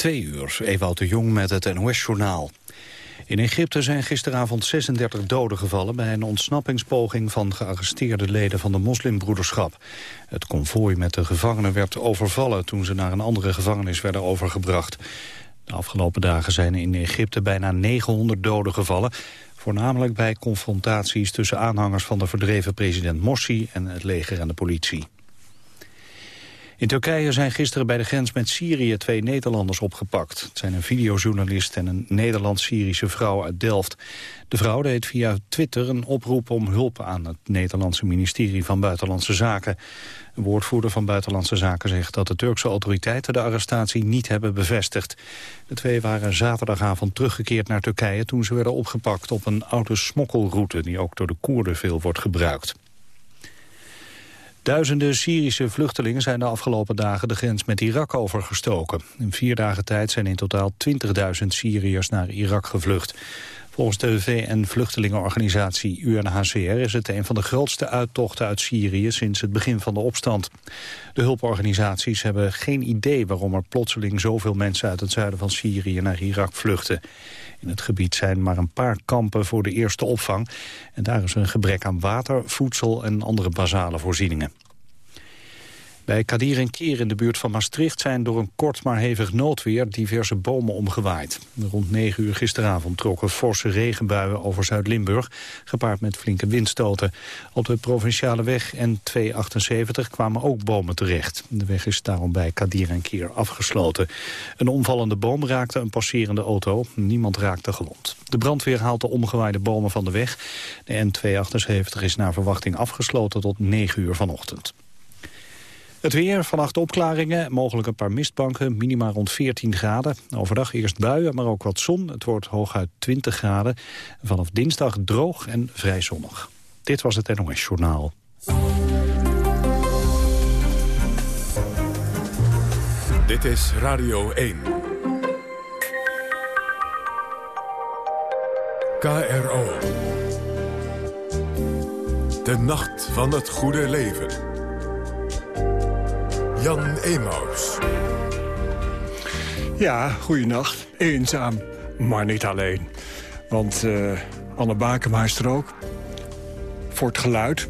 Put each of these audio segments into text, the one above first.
Twee uur, Ewout de Jong met het NOS-journaal. In Egypte zijn gisteravond 36 doden gevallen... bij een ontsnappingspoging van gearresteerde leden van de moslimbroederschap. Het konvooi met de gevangenen werd overvallen... toen ze naar een andere gevangenis werden overgebracht. De afgelopen dagen zijn in Egypte bijna 900 doden gevallen... voornamelijk bij confrontaties tussen aanhangers van de verdreven president Morsi... en het leger en de politie. In Turkije zijn gisteren bij de grens met Syrië twee Nederlanders opgepakt. Het zijn een videojournalist en een Nederlands-Syrische vrouw uit Delft. De vrouw deed via Twitter een oproep om hulp aan het Nederlandse ministerie van Buitenlandse Zaken. Een woordvoerder van Buitenlandse Zaken zegt dat de Turkse autoriteiten de arrestatie niet hebben bevestigd. De twee waren zaterdagavond teruggekeerd naar Turkije toen ze werden opgepakt op een oude smokkelroute die ook door de Koerden veel wordt gebruikt. Duizenden Syrische vluchtelingen zijn de afgelopen dagen de grens met Irak overgestoken. In vier dagen tijd zijn in totaal 20.000 Syriërs naar Irak gevlucht. Volgens de VN-vluchtelingenorganisatie UNHCR is het een van de grootste uittochten uit Syrië sinds het begin van de opstand. De hulporganisaties hebben geen idee waarom er plotseling zoveel mensen uit het zuiden van Syrië naar Irak vluchten. In het gebied zijn maar een paar kampen voor de eerste opvang. En daar is een gebrek aan water, voedsel en andere basale voorzieningen. Bij Kadir en Kier in de buurt van Maastricht zijn door een kort maar hevig noodweer diverse bomen omgewaaid. Rond 9 uur gisteravond trokken forse regenbuien over Zuid-Limburg, gepaard met flinke windstoten. Op de provinciale weg N278 kwamen ook bomen terecht. De weg is daarom bij Kadir en Kier afgesloten. Een omvallende boom raakte een passerende auto. Niemand raakte gewond. De brandweer haalt de omgewaaide bomen van de weg. De N278 is naar verwachting afgesloten tot 9 uur vanochtend. Het weer, vannacht opklaringen, mogelijk een paar mistbanken, minima rond 14 graden. Overdag eerst buien, maar ook wat zon. Het wordt hooguit 20 graden. Vanaf dinsdag droog en vrij zonnig. Dit was het NOS Journaal. Dit is Radio 1. KRO. De nacht van het goede leven. Jan Emaus. Ja, goeienacht. Eenzaam, maar niet alleen. Want uh, Anne Bakema is er ook. Voor het geluid.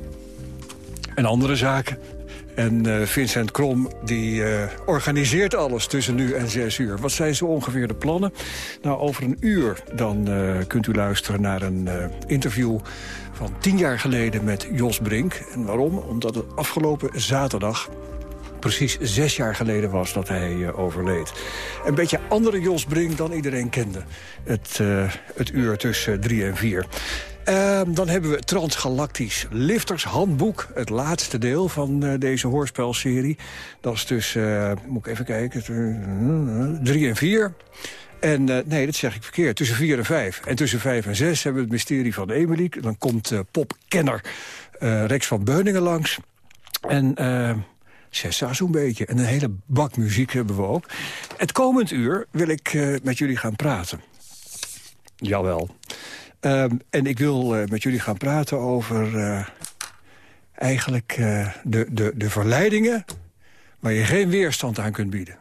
En andere zaken. En uh, Vincent Krom die uh, organiseert alles tussen nu en zes uur. Wat zijn zo ongeveer de plannen? Nou, over een uur dan kunt u luisteren naar een interview van tien jaar geleden met Jos Brink. En waarom? Omdat het afgelopen zaterdag precies zes jaar geleden was dat hij uh, overleed. Een beetje andere Jos Brink dan iedereen kende. Het, uh, het uur tussen drie en vier. Uh, dan hebben we Transgalactisch Lifters Handboek. Het laatste deel van uh, deze hoorspelserie. Dat is tussen, moet ik even kijken, drie en vier. En nee, dat zeg ik verkeerd. Tussen vier en vijf. En tussen vijf en zes hebben we het mysterie van Emily. Dan komt popkenner Rex van Beuningen langs. En Cessa zo'n beetje. En een hele bak muziek hebben we ook. Het komend uur wil ik uh, met jullie gaan praten. Jawel. Um, en ik wil uh, met jullie gaan praten over... Uh, eigenlijk de, de, de verleidingen... waar je geen weerstand aan kunt bieden.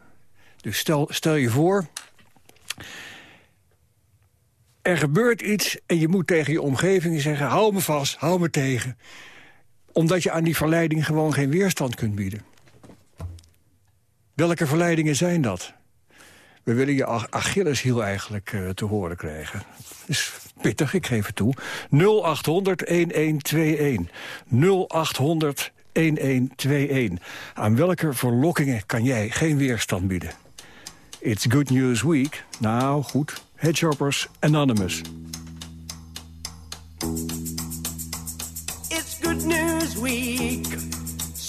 Dus stel, stel je voor... Er gebeurt iets en je moet tegen je omgeving zeggen... hou me vast, hou me tegen. Omdat je aan die verleiding gewoon geen weerstand kunt bieden. Welke verleidingen zijn dat? We willen je Achilleshiel eigenlijk uh, te horen krijgen. is pittig, ik geef het toe. 0800-1121. 0800-1121. Aan welke verlokkingen kan jij geen weerstand bieden? It's Good News Week. Nou, goed. Headshoppers Anonymous. It's Good News Week.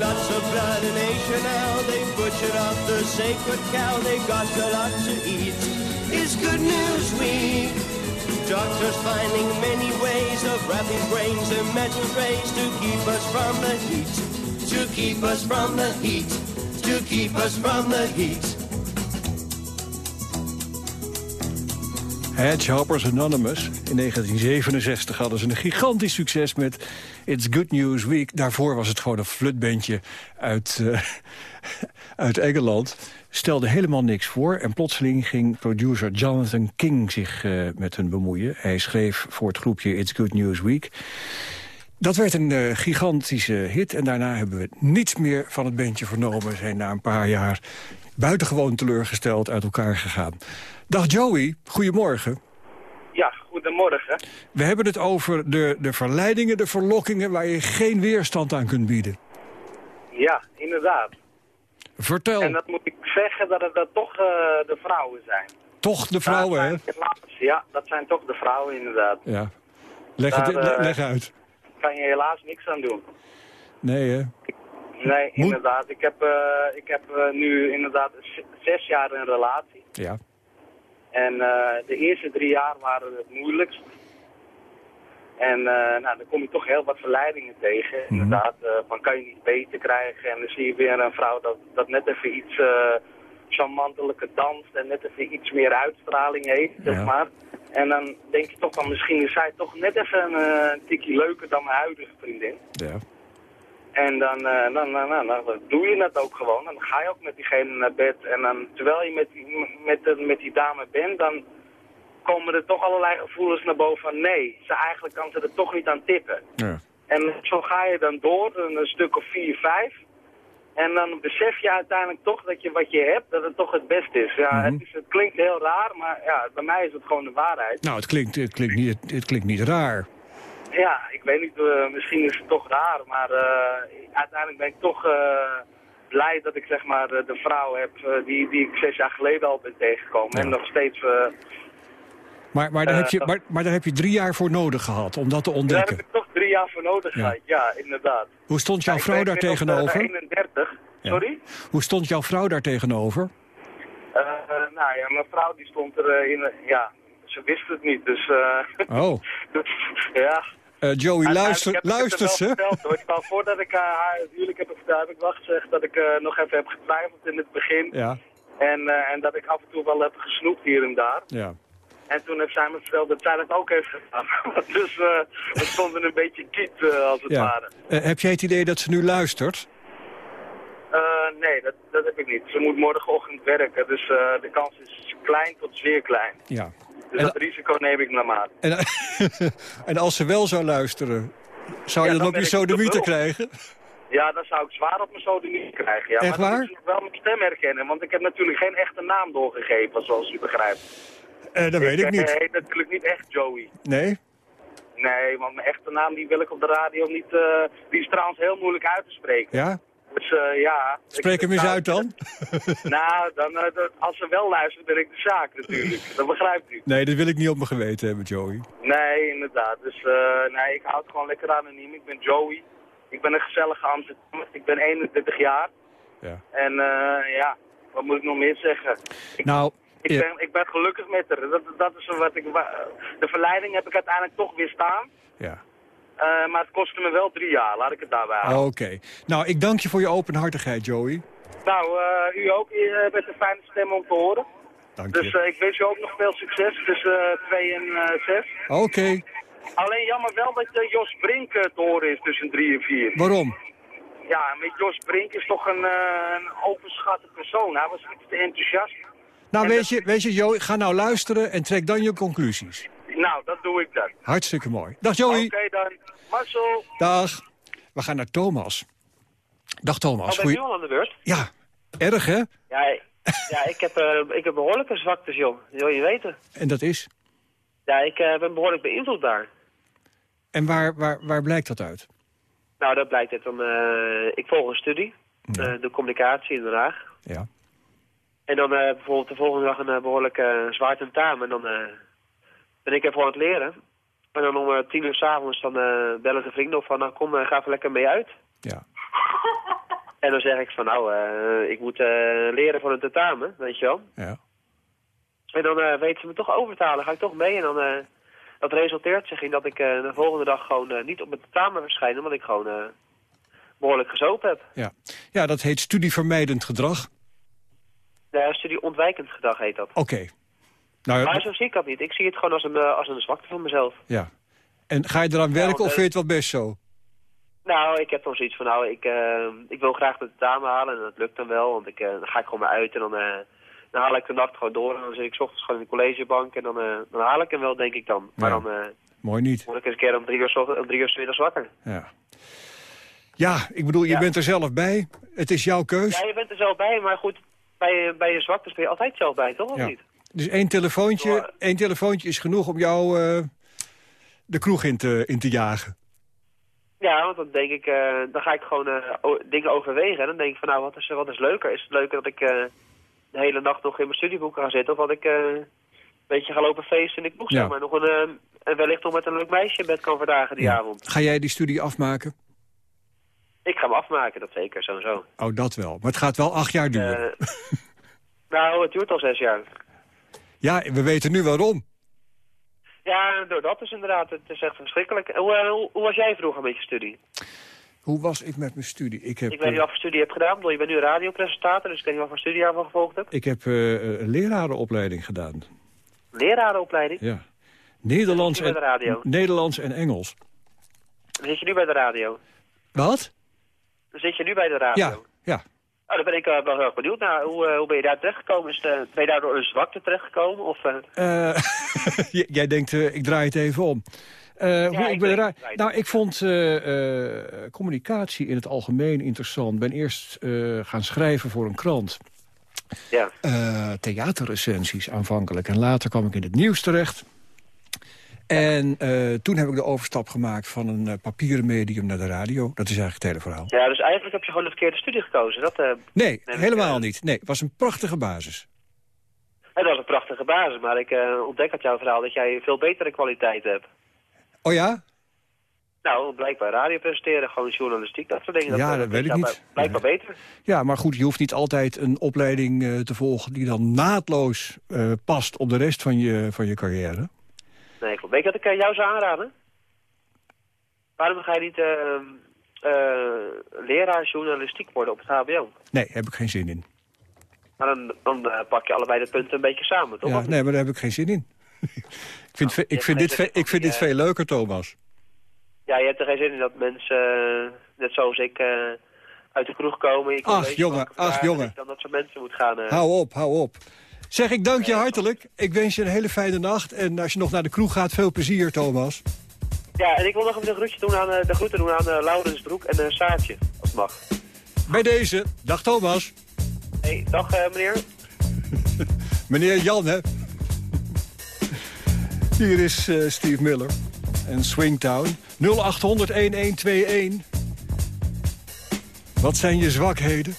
Lots of blood in Asia now. They butchered up the sacred cow. They got a lot to eat. It's Good News Week. Doctors finding many ways of wrapping brains in metal trays to keep us from the heat. To keep us from the heat. To keep us from the heat. Hedgehoppers Anonymous. In 1967 hadden ze een gigantisch succes met It's Good News Week. Daarvoor was het gewoon een flutbandje uit, eh, uit Engeland. Stelde helemaal niks voor. En plotseling ging producer Jonathan King zich eh, met hun bemoeien. Hij schreef voor het groepje It's Good News Week. Dat werd een eh, gigantische hit. En daarna hebben we niets meer van het bandje vernomen. Zijn na een paar jaar buitengewoon teleurgesteld uit elkaar gegaan. Dag Joey, goedemorgen. Ja, goedemorgen. We hebben het over de, de verleidingen, de verlokkingen... waar je geen weerstand aan kunt bieden. Ja, inderdaad. Vertel, En dat moet ik zeggen dat het dat toch eh, de vrouwen zijn. toch de vrouwen, hè? Ja, dat zijn toch de vrouwen inderdaad. Ja. Leg, het, Daar, le- eh, leg uit. Kan je helaas niks aan doen. Nee, hè? Nee, inderdaad. Ik heb, eh, ik heb nu inderdaad zes jaar een relatie. Ja. En eh, de eerste drie jaar waren het moeilijkst. En eh, nou, dan kom je toch heel wat verleidingen tegen. Mhm. Inderdaad, eh, van kan je niet beter krijgen. En dan zie je weer een vrouw dat, dat net even iets uh, charmantelijker danst. En net even iets meer uitstraling heeft, zeg maar. En dan denk je toch van misschien is zij toch net even een, een tikje leuker dan mijn huidige vriendin. ja. En dan, eh, dan, dan, dan, dan doe je dat ook gewoon. Dan ga je ook met diegene naar bed. En dan, terwijl je met die, met, met die dame bent, dan komen er toch allerlei gevoelens naar boven van nee, ze eigenlijk kan ze er toch niet aan tippen. ja. En zo ga je dan door, een, stuk of vier, vijf. En dan besef je uiteindelijk toch dat je wat je hebt, dat het toch het beste is. Ja, Mhm. het, is het klinkt heel raar, maar ja, bij mij is het gewoon de waarheid. Nou, het klinkt, het, klinkt niet, het klinkt niet raar. Ja, ik weet niet, eh, misschien is het toch raar, maar eh, uiteindelijk ben ik toch eh, blij dat ik zeg maar de, vrouw heb die, die ik zes jaar geleden al ben tegengekomen. Ja. En nog steeds, Maar, maar, daar heb je, maar, maar daar heb je drie jaar voor nodig gehad om dat te daar heb ontdekken. ik toch drie jaar voor nodig Ja. gehad. Ja, inderdaad. Hoe stond jouw vrouw daar tegenover? 31, Ja. sorry? Hoe stond jouw vrouw daar tegenover? Nou ja, mijn vrouw die stond er in, ja, ze wist het niet, dus Oh, ja. Eh, Joey, luister, luister er ze. Verteld, hoor. Ik wou, voordat ik eh, haar het huwelijk heb verteld, heb ik wel gezegd dat ik eh, nog even heb getwijfeld in het begin. Ja, En, en dat ik af en toe wel heb gesnoept hier en daar. ja. En toen heeft zij me verteld dat zij dat ook heeft gedaan. dus eh we stonden een beetje kiet, als het ja. ware. Heb jij het idee dat ze nu luistert? Nee, dat, dat heb ik niet. Ze moet morgenochtend werken, dus de kans is klein tot zeer klein. Ja. Dus En- dat risico neem ik naar maat. En, en als ze wel zou luisteren, zou je Ja, dan dan ben je ik de sodemieter krijgen? Ja, dan zou ik zwaar op mijn sodemie krijgen. Ja, Echt maar waar? ik wel mijn stem herkennen, want ik heb natuurlijk geen echte naam doorgegeven, zoals u begrijpt. Eh, dat weet ik eh, niet. heet natuurlijk niet echt Joey. Nee? Nee, want mijn echte naam die wil ik op de radio niet... eh, die is trouwens heel moeilijk uit te spreken. Ja? Dus eh, ja... Spreek hem eens nou, uit dan. Nou, dan, eh, dat- als ze wel luistert, ben ik de zaak natuurlijk. Dat begrijpt u. Nee, dat wil ik niet op mijn geweten hebben, Joey. Nee, inderdaad. Dus eh, nee, ik hou het gewoon lekker anoniem. Ik ben Joey. Ik ben een gezellige Amsterdam. Ik ben 31 jaar. Ja. En ja, wat moet ik nog meer zeggen? Ik, Nou, ik, ja. ben, ik ben gelukkig met haar. Dat, dat is wat ik... De verleiding heb ik uiteindelijk toch weer staan. ja. Eh, maar het kostte me wel drie jaar, laat ik het daarbij houden. Oké. Nou, ik dank je voor je openhartigheid, Joey. Nou, eh, u ook. U eh, bent een fijne stem om te horen. Dank je. Dus ik wens je ook nog veel succes tussen 2 en 6. Oké, Alleen jammer wel dat Jos Brink te horen is tussen 3 en 4. waarom? Ja, met Jos Brink is toch een, een overschatte persoon. Hij was iets te enthousiast. Nou, En weet dat- je, weet je, Jo, ga nou luisteren en trek dan je conclusies. Nou, dat doe ik dan. Hartstikke mooi. Dag Joey. Oké dan. Marcel. Dag. We gaan naar Thomas. Dag Thomas. Oh, ben je al aan de beurt? Ja, erg hè? Ja, ik- ja ik, heb, eh, ik heb behoorlijke zwaktes, joh. Dat wil je weten. En dat is? Ja, ik eh, ben behoorlijk beïnvloedbaar. En waar, waar, waar blijkt dat uit? Nou, dat blijkt uit dan... eh, ik volg een studie. Ja. eh, de communicatie in Den Haag. Ja. En dan eh, bijvoorbeeld de volgende dag een eh, behoorlijk eh, zwaar tentamen. En dan eh, ben ik even aan het leren. En dan om eh, tien uur s'avonds dan eh, bellen de vrienden op van... Nou, kom, eh, ga even lekker mee uit. Ja. En dan zeg ik van, nou, ik moet leren voor een tentamen, weet je wel. Ja. En dan weten ze me toch over te halen, ga ik toch mee. En dan, dat resulteert zich in dat ik de volgende dag gewoon niet op mijn tentamen verschijn, omdat ik gewoon eh, behoorlijk gezopen heb. Ja. ja, dat heet studievermijdend gedrag. Ja, studie ontwijkend gedrag heet dat. Oké. Nou, Maar zo zie ik dat niet. Ik zie het gewoon als een, eh, als een zwakte van mezelf. ja. En ga je eraan werken want, of eh, vind je het wel best zo? Nou, ik heb dan zoiets van, nou, ik, eh, ik wil graag de tentamen halen en dat lukt dan wel. Want ik, dan ga ik gewoon maar uit en dan, dan haal ik de nacht gewoon door. En dan zit ik 's ochtends gewoon in de collegebank en dan, dan haal ik hem wel, denk ik dan. Maar Ja. dan Mooi niet. word ik eens een keer om drie uur, om drie uur middags wakker. Ja. Ja, ik bedoel, je Ja. bent er zelf bij. Het is jouw keus. Ja, je bent er zelf bij, maar goed, bij, bij je zwaktes ben je altijd zelf bij, toch? Of niet? Dus één telefoontje, Ja. één telefoontje is genoeg om jou eh, de kroeg in te, in te jagen. Ja, want dan denk ik, eh, dan ga ik gewoon eh, dingen overwegen. En dan denk ik van, nou, wat is, wat is leuker? Is het leuker dat ik de hele nacht nog in mijn studieboeken ga zitten? Of dat ik een beetje ga lopen feesten kroeg, Ja. zeg maar. Nog een, en wellicht nog met een leuk meisje in bed kan verdagen die Ja. avond. Ga jij die studie afmaken? Ik ga me afmaken, dat zeker, sowieso. Oh, dat wel. Maar het gaat wel acht jaar duren. Nou, het duurt al zes jaar. Ja, we weten nu waarom. Ja, door dat is inderdaad, het is echt verschrikkelijk. Hoe, eh, hoe, hoe was jij vroeger met je studie? Hoe was ik met mijn studie? Ik heb, Ik weet niet eh, wat voor studie je hebt gedaan. Je bent nu radiopresentator, dus ik weet niet wat voor studie je daarvan gevolgd hebt. ik heb eh, een lerarenopleiding gedaan. Lerarenopleiding. Ja. Nederlands en, radio. Nederlands en Engels. Dan zit je nu bij de radio. Wat? Dan zit je nu bij de radio. Ja, ja. Oh, daar ben ik eh, wel heel erg benieuwd naar. Hoe, eh, hoe ben je daar terechtgekomen? Is eh, ben je daar door een zwakte terechtgekomen? Of, jij denkt, ik draai het even om. Hoe ik ben denk, nou, ik vond communicatie in het algemeen interessant. ben eerst gaan schrijven voor een krant. ja. theaterrecensies aanvankelijk. En later kwam ik in het nieuws terecht. En eh, toen heb ik de overstap gemaakt van een eh, papieren medium naar de radio. Dat is eigenlijk het hele verhaal. ja, dus eigenlijk heb je gewoon de verkeerde studie gekozen. Dat, eh, Nee, helemaal niet. Nee, het was een prachtige basis. dat was een prachtige basis, maar ik ontdek uit jouw verhaal dat jij veel betere kwaliteit hebt. Oh ja? Nou, blijkbaar radio presenteren, gewoon journalistiek, dat soort dingen. Ja, dat weet ik jou niet. Blijkbaar beter. Ja, maar goed, je hoeft niet altijd een opleiding te volgen... die dan naadloos past op de rest van je, van je carrière. Nee. Weet je wat ik eh, jou zou aanraden? Waarom ga je niet eh, eh, leraar journalistiek worden op het hbo? Nee, heb ik geen zin in. Maar dan, dan pak je allebei de punten een beetje samen, toch? Ja, nee, maar daar heb ik geen zin in. ik vind, ve- ik vind, dit, ve- ik vind die, dit veel leuker, Thomas. Ja, je hebt er geen zin in dat mensen, net zoals ik, uit de kroeg komen. Je Ach, jongen, ach, jongen. Dan dat soort mensen moet gaan... eh, Hou op, hou op. Zeg, ik dank je hartelijk. Ik wens je een hele fijne nacht. En als je nog naar de kroeg gaat, veel plezier, Thomas. Ja, en ik wil nog even een groetje doen aan, eh, de groeten doen aan eh, Laurens Broek en eh Saartje, als het mag. Bij deze. Dag, Thomas. Hey, dag eh, meneer. Meneer Jan, hè? Hier is eh, Steve Miller en Swingtown. 0800-1121. Wat zijn je zwakheden?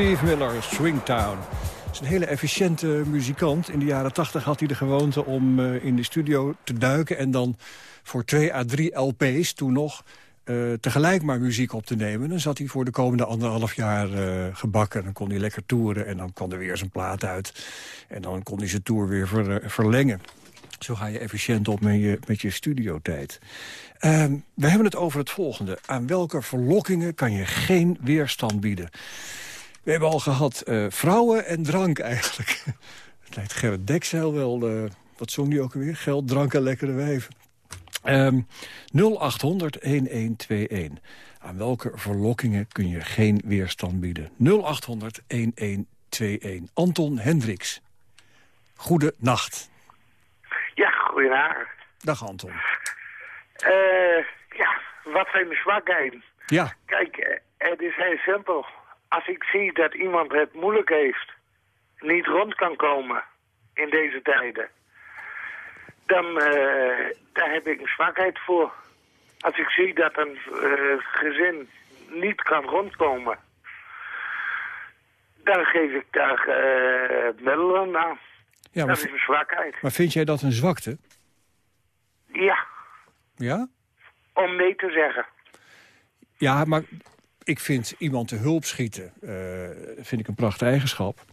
Steve Miller, Swingtown. Dat is een hele efficiënte muzikant. In de jaren tachtig had hij de gewoonte om eh, in de studio te duiken... en dan voor twee à drie LP's toen nog eh, tegelijk maar muziek op te nemen. Dan zat hij voor de komende anderhalf jaar eh, gebakken. Dan kon hij lekker toeren en dan kwam er weer zijn plaat uit. En dan kon hij zijn tour weer ver- verlengen. Zo ga je efficiënt op met je, met je studiotijd. Ehm, we hebben het over het volgende. Aan welke verlokkingen kan je geen weerstand bieden? We hebben al gehad eh, vrouwen en drank eigenlijk. Het lijkt Gerrit Dekzeil wel... eh, wat zong die ook alweer? Geld, drank en lekkere wijven. Ehm 0800-1121. Aan welke verlokkingen kun je geen weerstand bieden? 0800-1121. Anton Hendricks. Goede nacht. Ja, goedenavond. Dag Anton. Eh, ja, wat zijn de zwakheden? Ja, Kijk, het is heel simpel. Als ik zie dat iemand het moeilijk heeft, niet rond kan komen in deze tijden, dan eh, daar heb ik een zwakheid voor. Als ik zie dat een eh, gezin niet kan rondkomen, dan geef ik daar eh, middelen aan. ja dat is een zwakheid. maar vind jij dat een zwakte? Ja, Ja? om nee te zeggen. Ja, maar ik vind iemand te hulp schieten... eh, vind ik een prachtige eigenschap.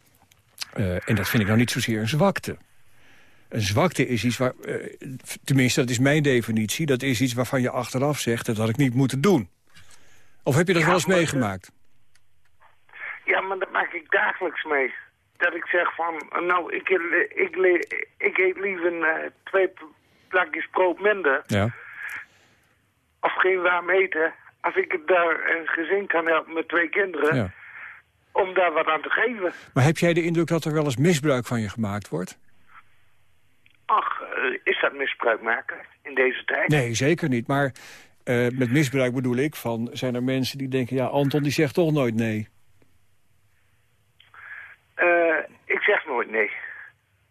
Eh, en dat vind ik nou niet zozeer een zwakte. Een zwakte is iets waar... eh, tenminste, dat is mijn definitie. Dat is iets waarvan je achteraf zegt... dat had ik niet moeten doen. Of heb je dat Ja, wel eens meegemaakt? Ja, maar dat maak ik dagelijks mee. Dat ik zeg van, nou, ik, ik, ik, ik eet liever twee plakjes brood minder. Ja. Of geen warm eten. Als ik daar een gezin kan helpen met twee kinderen. ja. Om daar wat aan te geven. Maar heb jij de indruk dat er wel eens misbruik van je gemaakt wordt? Ach, eh, is dat misbruik maken in deze tijd? Nee, zeker niet. Maar eh, met misbruik bedoel ik van... zijn er mensen die denken... ja, Anton die zegt toch nooit nee. Eh, ik zeg nooit nee.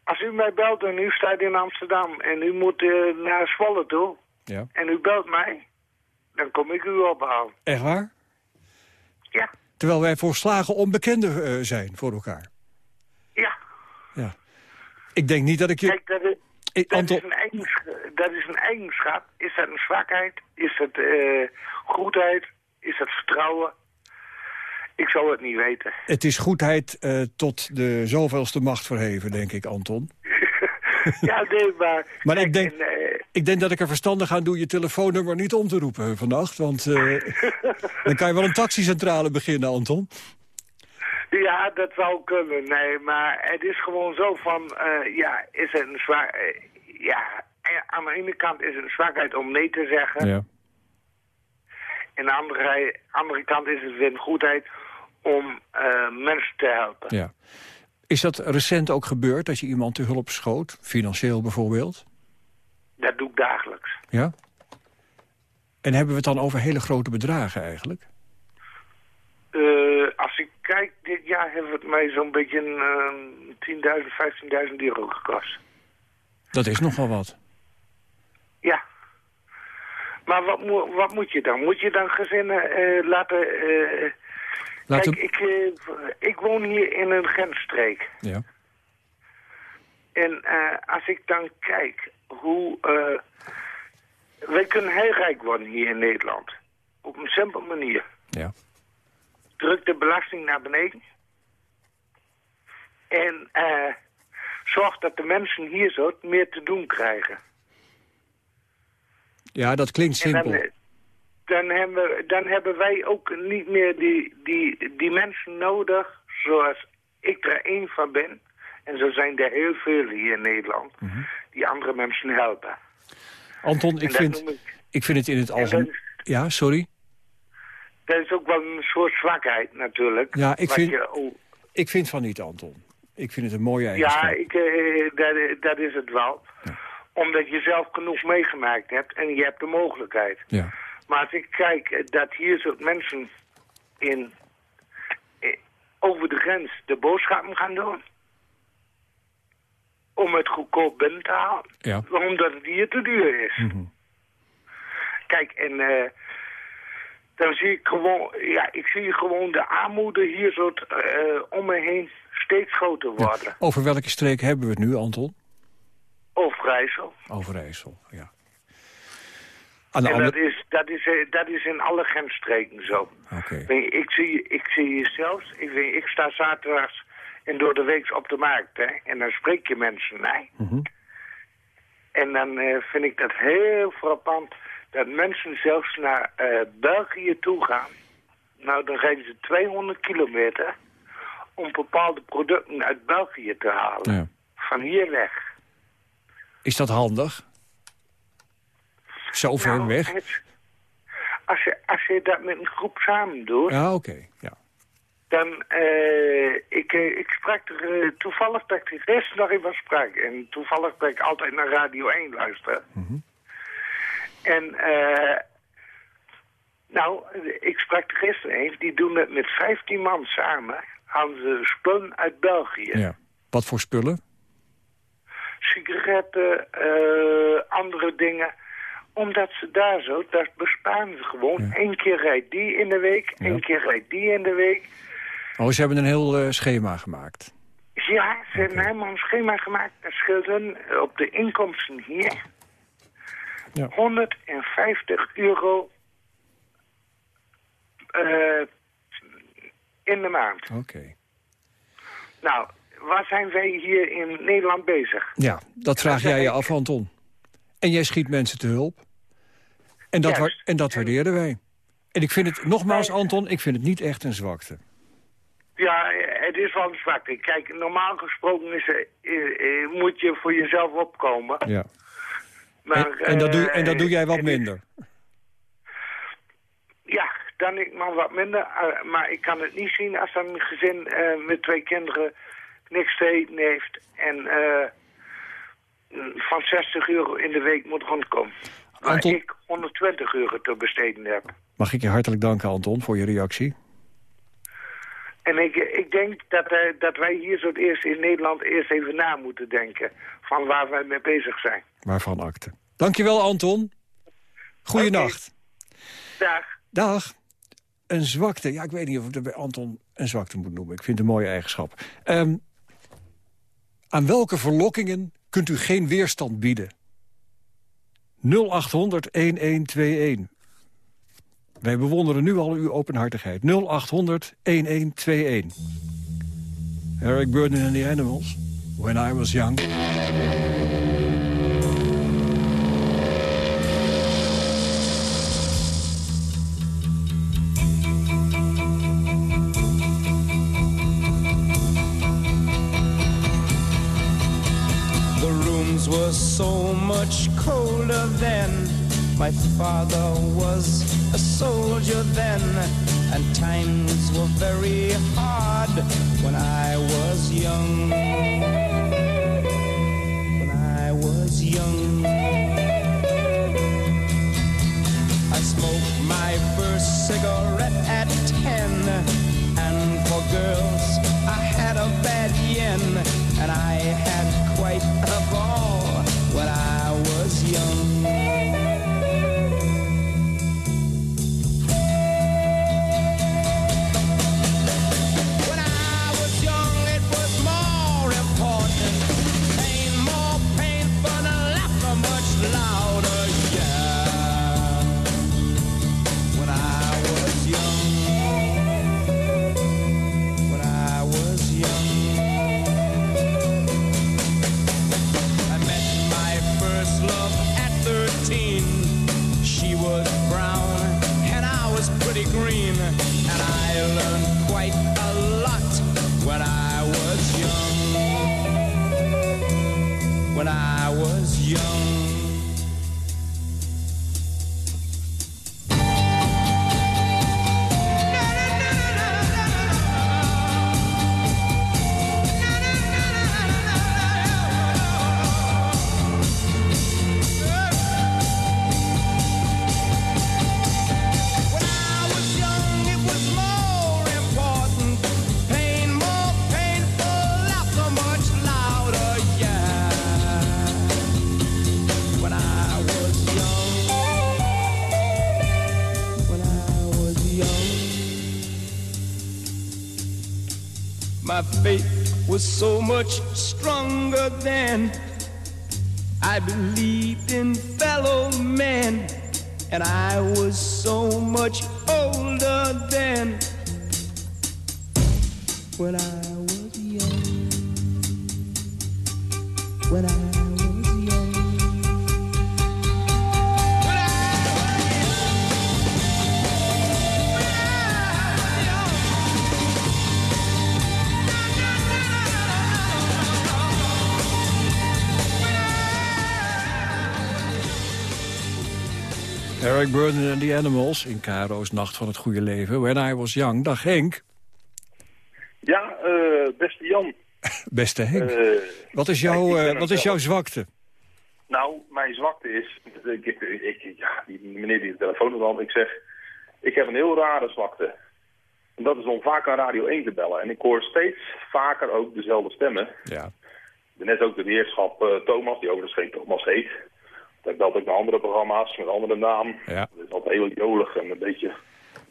Als u mij belt en u staat in Amsterdam en u moet naar Zwolle toe... Ja. en u belt mij, dan kom ik u ophalen. Echt waar? Ja, Terwijl wij volslagen onbekenden eh, zijn voor elkaar. ja. Ja. Ik denk niet dat ik je... Kijk, dat is, Ik, dat, Anton, is een eigenschap, dat is een eigenschap. Is dat een zwakheid? Is dat eh, goedheid? Is dat vertrouwen? Ik zou het niet weten. het is goedheid eh, tot de zoveelste macht verheven, denk ik, Anton. Ja, nee, maar... Maar kijk, ik denk, en, eh, ik denk dat ik er verstandig aan doe je telefoonnummer niet om te roepen vannacht. Want eh, dan kan je wel een taxicentrale beginnen, Anton. Ja, dat zou kunnen, nee, maar het is gewoon zo van, eh, ja, is het een zwaar... ja, aan de ene kant is het een zwakheid om nee te zeggen. Ja. En aan de andere, andere kant is het weer een goedheid om mensen te helpen. ja. Is dat recent ook gebeurd, dat je iemand te hulp schoot? Financieel bijvoorbeeld? Dat doe ik dagelijks. Ja. En hebben we het dan over hele grote bedragen eigenlijk? Eh, als ik kijk, dit jaar heeft het mij zo'n beetje een, 10.000, 15.000 euro gekost. Dat is nogal wat. Ja. Maar wat, moet wat moet je dan? Moet je dan gezinnen eh, laten... Laten- Kijk, ik, eh, ik woon hier in een grensstreek. Ja. En eh, als ik dan kijk hoe... eh, wij kunnen heel rijk worden hier in Nederland. Op een simpele manier. Ja. Druk de belasting naar beneden. En zorg dat de mensen hier zo meer te doen krijgen. Ja, dat klinkt dan, simpel. Dan, hebben, dan hebben wij ook niet meer die, die, die mensen nodig zoals ik er één van ben. En zo zijn er heel veel hier in Nederland Mhm. die andere mensen helpen. Anton, ik vind, ik- ik vind het in het algemeen... Ja, sorry. dat is ook wel een soort zwakheid natuurlijk. Ja, ik vind- je Ik vind van niet, Anton. Ik vind het een mooie ja, eigenschap. ik, eh, dat, dat is het wel. Omdat je zelf genoeg meegemaakt hebt en je hebt de mogelijkheid. Ja. Maar als ik kijk eh, dat hier soort mensen in, eh, over de grens de boodschappen gaan doen. Om het goedkoop binnen te halen. Ja. Omdat het hier te duur is. Mhm. Kijk, en eh, dan zie ik gewoon, ja, ik zie gewoon de armoede hier zo om me heen steeds groter worden. Over welke streek hebben we het nu, Anton? Overijssel. Overijssel, ja. En andere... dat is, dat, is, eh, dat is in alle grensstreken zo. Je, Ik zie, ik zie zelfs, ik, ik sta zaterdags en door de week op de markt. Hè, en dan spreek je mensen mij. Mhm. En dan eh, vind ik dat heel frappant dat mensen zelfs naar eh, België toe gaan. Nou, dan rijden ze 200 kilometer om bepaalde producten uit België te halen. Ja. Van hier weg. Is dat handig? Zo ver Nou, weg? het- als, je, als je dat met een groep samen doet, Ja, oké. Ja. dan... eh, ik, eh, ik sprak er eh, toevallig dat ik er gisteren nog even sprak. En toevallig dat ik altijd naar Radio 1 luister. En... eh nou, ik sprak er gisteren eens. Die doen het met 15 man samen. Hadden ze spullen uit België. ja. Wat voor spullen? sigaretten, andere dingen. Omdat ze daar zo, dat besparen ze gewoon. Eén keer rijdt die in de week, één keer rijdt die in de week. Oh, ze hebben een heel eh, schema gemaakt. Ja, ze hebben helemaal een schema gemaakt. Dat scheelt hun op de inkomsten hier. Ja. 150 euro eh, in de maand. Oké. Nou, waar zijn wij hier in Nederland bezig? Ja, dat vraag jij je af, Anton. En jij schiet mensen te hulp. En dat, Juist. en dat waarderen wij. En ik vind het, nogmaals, Anton, ik vind het niet echt een zwakte. Ja, eh, het is wel een zwakte. Kijk, normaal gesproken is, eh, eh, moet je voor jezelf opkomen. Ja. Maar, En, en, dat doe, en dat eh, doe jij wat minder. Ja, dan ik maar wat minder. eh, maar ik kan het niet zien als dan een gezin eh, met twee kinderen niks te eten heeft. En eh, van 60 euro in de week moet rondkomen. Waar Anton- ik 120 euro te besteden heb. Mag ik je hartelijk danken, Anton, voor je reactie. En ik, ik denk dat, eh, dat wij hier zo het eerst in Nederland eerst even na moeten denken. Van waar wij mee bezig zijn. Waarvan akte. Dankjewel, Anton. Goeienacht. Dag. Dag. Een zwakte. Ja, ik weet niet of ik bij Anton een zwakte moet noemen. Ik vind het een mooie eigenschap. Ehm, aan welke verlokkingen kunt u geen weerstand bieden? 0800-1121. Wij bewonderen nu al uw openhartigheid. 0800-1121. Eric Burden and the Animals. When I was young. Were so much colder then. My father was a soldier then, and times were very hard when I was young. When I was young. I smoked my first cigarette at ten, and for girls I had a bad yen, and I had my faith was so much stronger than I believed in fellow men, and I was so much Eric Burden and the Animals in Caro's Nacht van het Goede Leven. When I was young. Dag Henk. Ja, eh, beste Jan. Beste Henk. Eh, wat is, jouw, eh, wat is jouw zwakte? Nou, mijn zwakte is... Ik, ik, ik- ja, die meneer die de telefoon had, ik zeg... Ik heb een heel rare zwakte. En dat is om vaak aan Radio 1 te bellen. En ik hoor steeds vaker ook dezelfde stemmen. Ja. Net ook de heerschap Thomas, die overigens geen Thomas heet. Dat belt ook naar andere programma's met andere naam. Ja. Dat is altijd heel jolig en een beetje...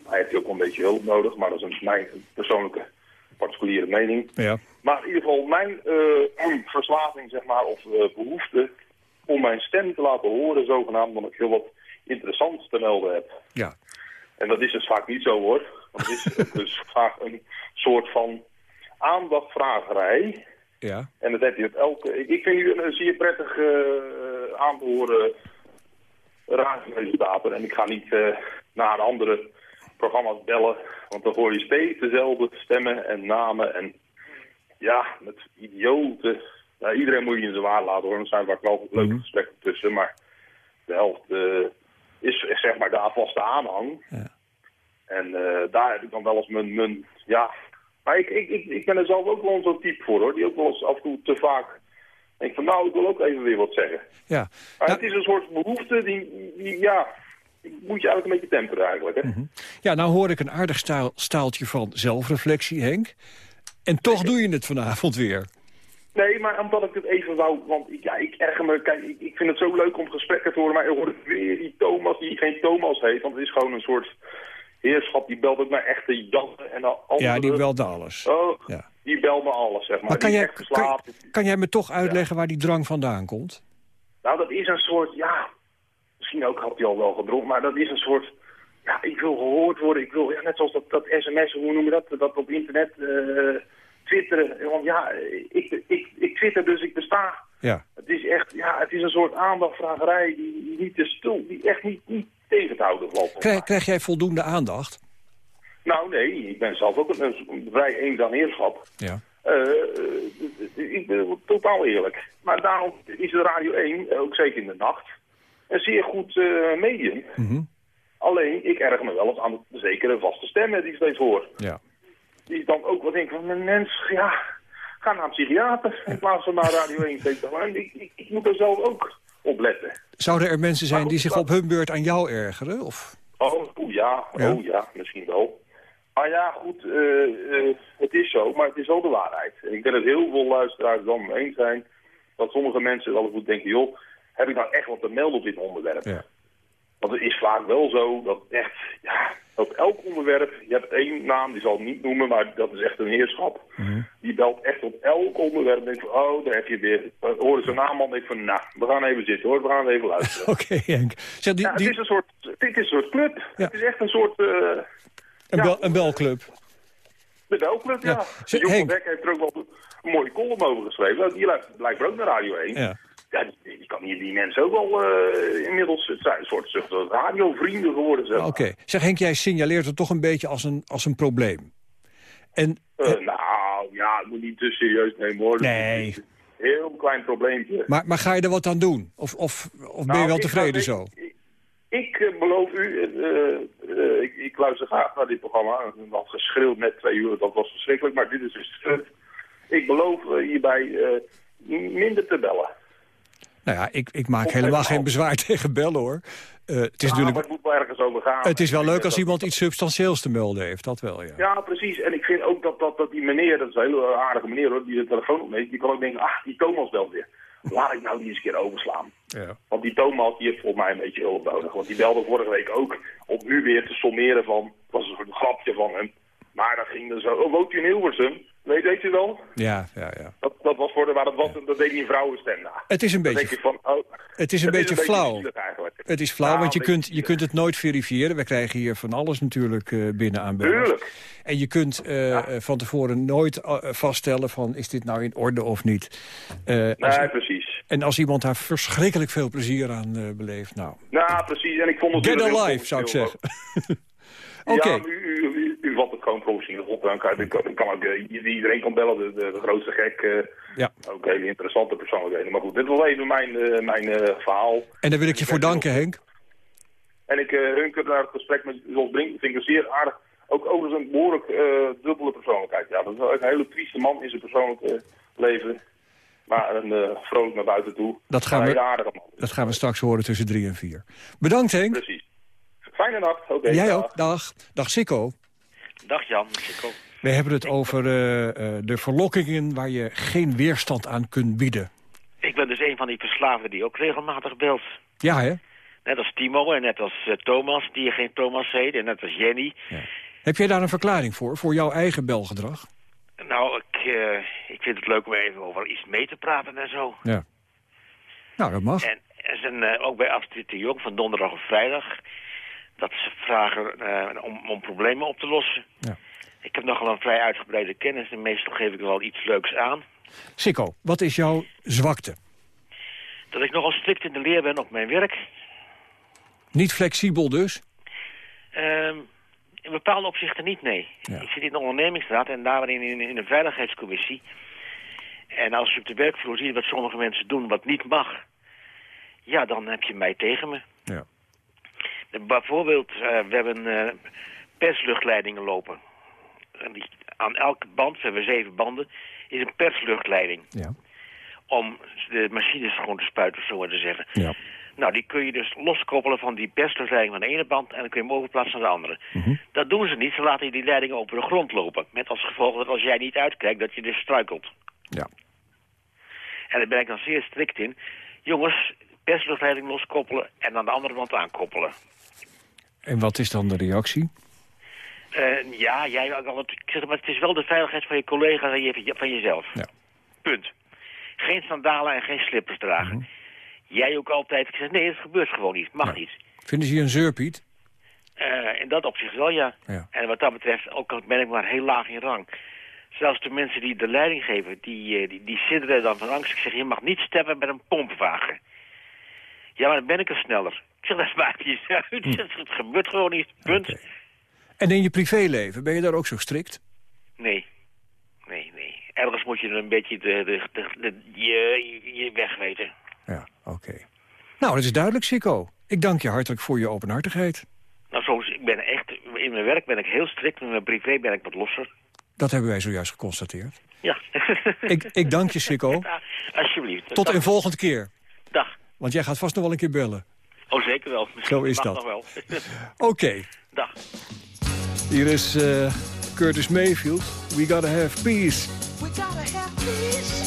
Hij heeft ook wel een beetje hulp nodig, maar dat is een, mijn persoonlijke particuliere mening. Ja. Maar in ieder geval mijn eh, verslaving, zeg maar, of eh, behoefte om mijn stem te laten horen, zogenaamd, omdat ik heel wat interessants te melden heb. Ja. En dat is dus vaak niet zo hoor. Het is dus vaak een soort van aandachtvragerij. Ja. En dat heb je op elke... Ik, vind u een zeer prettig eh, aan te horen radiopresentator. En ik ga niet eh, naar andere programma's bellen. Want dan hoor je steeds dezelfde stemmen en namen. En ja, met idioten. Ja, iedereen moet je in zijn waar laten horen. Er zijn vaak wel leuke gesprekken tussen. Maar de helft is, zeg maar de vaste aanhang. Ja. En daar heb ik dan wel eens mijn... mijn ja, maar ik, ik, ik, ik ben er zelf ook wel zo'n type voor hoor. Die ook wel eens af en toe te vaak denkt van nou, ik wil ook even weer wat zeggen. Ja. Maar Nou- het is een soort behoefte die, die ja, moet je eigenlijk een beetje temperen eigenlijk. Hè? ja, nou hoor ik een aardig staal- staaltje van zelfreflectie, Henk. En toch doe je het vanavond weer. Nee, maar omdat ik het even wou, want ik, ja, ik erger me, kijk, ik, ik vind het zo leuk om gesprekken te horen, maar ik hoor ik weer die Thomas die geen Thomas heet, want het is gewoon een soort heerschap, die belt ook naar echte Jan en andere... Ja, die belde alles. Oh, Ja. die belt me alles, zeg maar. Maar kan jij, kan, kan jij me toch uitleggen waar die drang vandaan komt? Nou, dat is een soort, ja, misschien ook had hij al wel gedronken, maar dat is een soort, ja, ik wil gehoord worden, ik wil, ja, net zoals dat, dat sms, hoe noem je dat, dat op internet, eh, twitteren, want ja, ik, ik, ik twitter dus ik besta. Ja. Het is echt, ja, het is een soort aandachtvragerij die, niet te stul, die echt niet, niet tegen te houden valt. Krijg, krijg jij voldoende aandacht? Nou nee, ik ben zelf ook een, een vrij eenzaam heerschap. Ja. Eh, ik ben totaal eerlijk. Maar daarom is de Radio 1, ook zeker in de nacht, een zeer goed eh, medium. Mhm. Alleen, ik erg me wel eens aan de zekere vaste stemmen die steeds hoor. Ja. Die dan ook wel denken van, mens, ja, ga naar een psychiater in plaats van naar Radio 1 steeds te gaan. Ik, ik, ik moet er zelf ook Zouden er mensen zijn die zich op hun beurt aan jou ergeren? Of? Oh, oeh, ja, Ja. oh ja, misschien wel. Maar ja, goed, eh, eh, het is zo, maar het is wel de waarheid. En ik denk dat heel veel luisteraars dan mee eens zijn dat sommige mensen wel eens goed denken, joh, heb ik nou echt wat te melden op dit onderwerp? Ja. Want het is vaak wel zo dat echt, ja, op elk onderwerp, je hebt één naam, die zal ik niet noemen, maar dat is echt een heerschap. Mhm. Die belt echt op elk onderwerp en denkt van, oh, daar heb je weer. Dan horen ze een naam en denk van, nou, we gaan even zitten hoor, we gaan even luisteren. Oké, Henk. Zeg, die, Ja, het die, is een soort, dit is een soort club. Ja. Het is echt een soort... eh, een, ja. bel, een belclub. De belclub, ja. Ja. Zeg, Henk. Heeft er ook wel een mooie column over geschreven. Die luistert blijkbaar ook naar Radio 1. Ja. Ja, die, die kan hier die mensen ook wel eh, inmiddels... Het zijn een soort, radiovrienden geworden, zeg maar. Oké. Zeg Henk, jij signaleert het toch een beetje als een, als een probleem. En, Eh, nou, ja, het moet niet te serieus nemen, hoor. Nee. Een heel klein probleempje. maar, maar ga je er wat aan doen? Of, of, of ben je Nou, wel ik tevreden zo? Ik, ik, eh, beloof u, ik, ik luister graag naar dit programma. Dat geschreeuwd net twee uur, dat was verschrikkelijk, maar dit is dus... eh, ik beloof hierbij minder te bellen. Nou ja, ik, ik maak helemaal geen bezwaar tegen bellen, hoor. Eh, het is Ja, maar natuurlijk... het moet wel ergens over gaan. Het is wel leuk als iemand iets substantieels te melden heeft, dat wel, ja. Ja, precies. En ik vind ook dat, dat, dat die meneer, dat is een hele aardige meneer hoor, die de telefoon opneemt, die kan ook denken, ach, die Thomas belt weer. Laat ik nou die eens een keer overslaan. Ja. Want die Thomas, die heeft volgens mij een beetje hulp nodig. Want die belde vorige week ook om nu weer te sommeren van, was een soort grapje van hem. Maar dat ging er zo, oh, woont u in Hilversum? Weet, weet u wel? Ja, ja, ja. Dat, dat was voor de, maar dat, was, dat deed die vrouwenstem na. Het is een beetje, denk ik van, oh, het is een beetje flauw. Het is flauw, Ja, want je kunt, je kunt het nooit verifiëren. We krijgen hier van alles natuurlijk eh, binnen aan. Tuurlijk. En je kunt eh, eh, van tevoren nooit vaststellen van is dit nou in orde of niet. Als- Nee, precies. en als iemand daar verschrikkelijk veel plezier aan beleeft, nou, Nou, precies. En ik vond het get alive zou ik zeggen. Oké, Ja, u, u, u, u vat het gewoon professioneel op. Dan kan, dan kan, ook, eh, iedereen kan bellen, de, de, de grootste gek. eh, ja. Ook hele interessante persoonlijkheden. Maar goed, dit was even mijn, eh, mijn verhaal. En daar wil ik je voor danken, Henk. En ik uh, hunker naar het gesprek met Jos Brink. vind ik een zeer aardig. Ook overigens een behoorlijk eh, dubbele persoonlijkheid. Ja, dat is wel een hele trieste man in zijn persoonlijke leven. Maar een eh, vrolijk naar buiten toe. Dat gaan een we-. Dat gaan we straks horen tussen drie en vier. Bedankt, Henk. Precies. Fijne nacht. Oké. Jij dag. ook. Dag. Dag, Sikko. Dag Jan, Sikko. We hebben het over eh, eh, de verlokkingen waar je geen weerstand aan kunt bieden. Ik ben dus een van die verslaafden die ook regelmatig belt. Ja, hè? Net als Timo en net als eh, Thomas, die geen Thomas heet. En net als Jenny. Heb jij daar een verklaring voor, voor jouw eigen belgedrag? Nou, ik, eh, ik vind het leuk om even over iets mee te praten en zo. Ja. Nou, dat mag. En, en zijn, ook bij Astrid de Jong van donderdag of vrijdag... dat ze vragen eh, om, om problemen op te lossen. Ja. Ik heb nogal een vrij uitgebreide kennis... en meestal geef ik wel iets leuks aan. Sikko, wat is jouw zwakte? Dat ik nogal strikt in de leer ben op mijn werk. Niet flexibel dus? Ehm, in bepaalde opzichten niet, nee. Ja. Ik zit in de ondernemingsraad en daarin in, in een veiligheidscommissie. En als je op de werkvloer ziet wat sommige mensen doen wat niet mag... ja, dan heb je mij tegen me. Ja. Bijvoorbeeld, eh, we hebben eh, persluchtleidingen lopen. En die, aan elke band, we hebben zeven banden, is een persluchtleiding. Ja. Om de machines gewoon te spuiten, zo maar te zeggen. Ja. Nou, die kun je dus loskoppelen van die persluchtleiding van de ene band... en dan kun je hem overplaatsen naar de andere. Mhm. Dat doen ze niet, ze laten die leidingen over de grond lopen. Met als gevolg dat als jij niet uitkijkt, dat je dus struikelt. Ja. En daar ben ik dan zeer strikt in. Jongens, persluchtleiding loskoppelen en aan de andere band aankoppelen. En wat is dan de reactie? Eh, ja, jij, ik zeg maar, het is wel de veiligheid van je collega's en je, van jezelf. Ja. Punt. Geen sandalen en geen slippers dragen. Jij ook altijd. Ik zeg, nee, het gebeurt gewoon niet. Mag niet. Vinden ze je een zeurpiet? Eh, in dat opzicht wel, ja. Ja. En wat dat betreft, ook al ben ik maar heel laag in rang. Zelfs de mensen die de leiding geven, die, eh, die, die sidderen dan van angst. Ik zeg, je mag niet steppen met een pompwagen. Ja, maar dan ben ik er sneller. Ik zeg, dat maakt niet uit. Zeg, Het gebeurt gewoon niet. Punt. En in je privéleven, ben je daar ook zo strikt? Nee. Nee, nee. ergens moet je een beetje de, de, de, de- je, je weg weten. Ja, oké. Nou, dat is duidelijk, Sikko. Ik dank je hartelijk voor je openhartigheid. Nou, soms, ik ben echt, in mijn werk ben ik heel strikt, in mijn privé ben ik wat losser. Dat hebben wij zojuist geconstateerd. Ja. Ik, ik dank je, Sikko. Ja, alsjeblieft. Tot een volgende keer. Want jij gaat vast nog wel een keer bellen. Oh, zeker wel. Misschien Zo is dat. Oké, Dag. hier is eh, Curtis Mayfield. We gotta have peace. We gotta have peace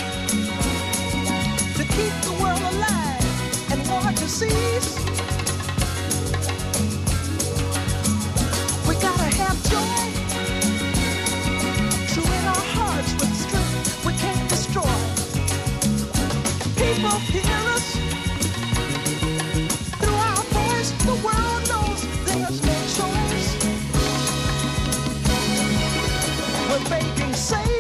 to keep the world alive and war to cease. We gotta have joy, true in our hearts with strength we can't destroy. People hear say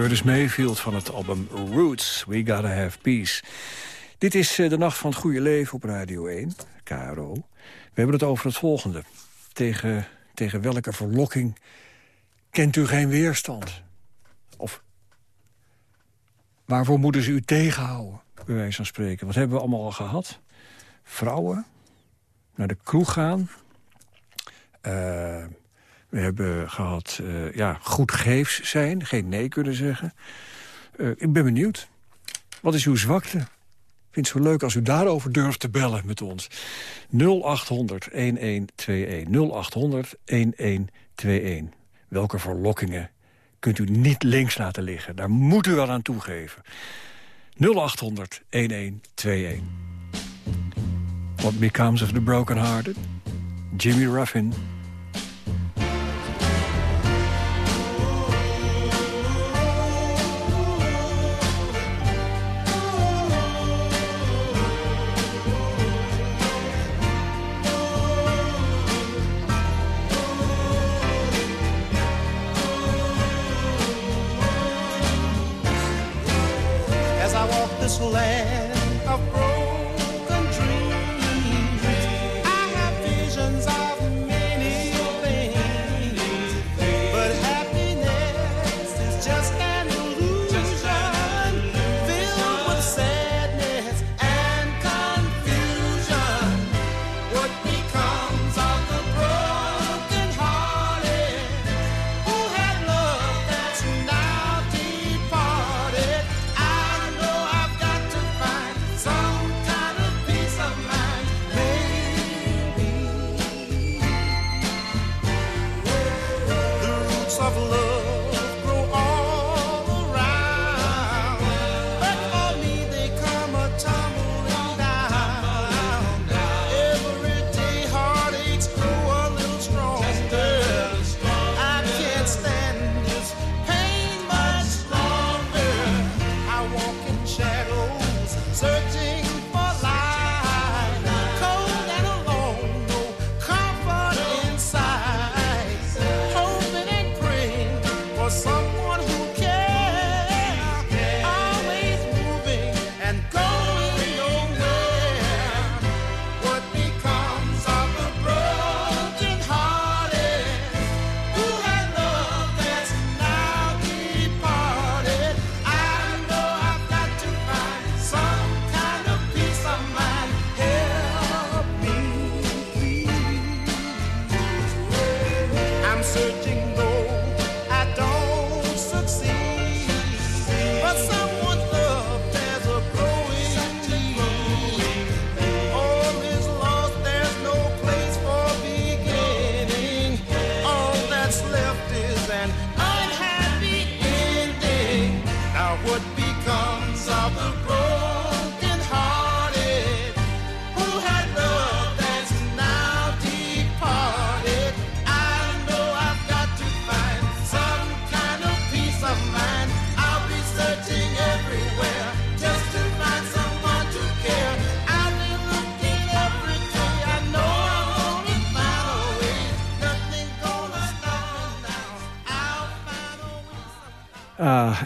Curtis Mayfield van het album Roots, We Gotta Have Peace. Dit is eh, de Nacht van het Goede Leven op Radio 1, KRO. We hebben het over het volgende. Tegen, tegen welke verlokking kent u geen weerstand? Of waarvoor moeten ze u tegenhouden, bij wijze van spreken? Wat hebben we allemaal al gehad? Vrouwen, naar de kroeg gaan... Eh, we hebben gehad eh, ja, goed geefs zijn, geen nee kunnen zeggen. Eh, ik ben benieuwd. Wat is uw zwakte? Ik vind het zo leuk als u daarover durft te bellen met ons. 0800 1121. 0800 1121. Welke verlokkingen kunt u niet links laten liggen? Daar moet u wel aan toegeven. 0800 1121. What becomes of the broken-hearted? Jimmy Ruffin.